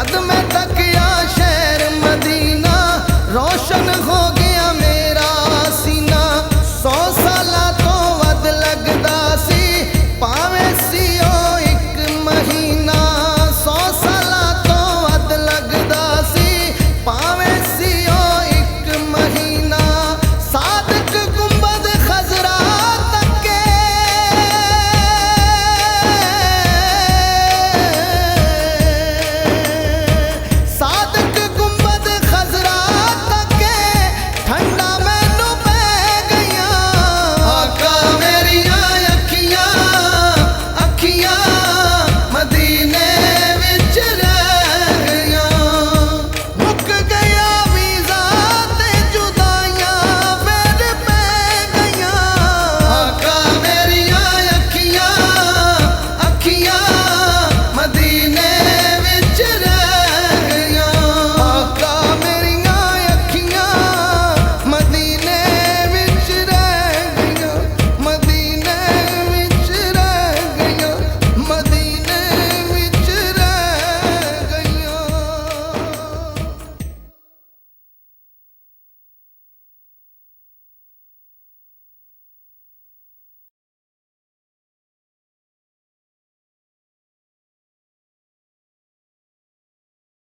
कदम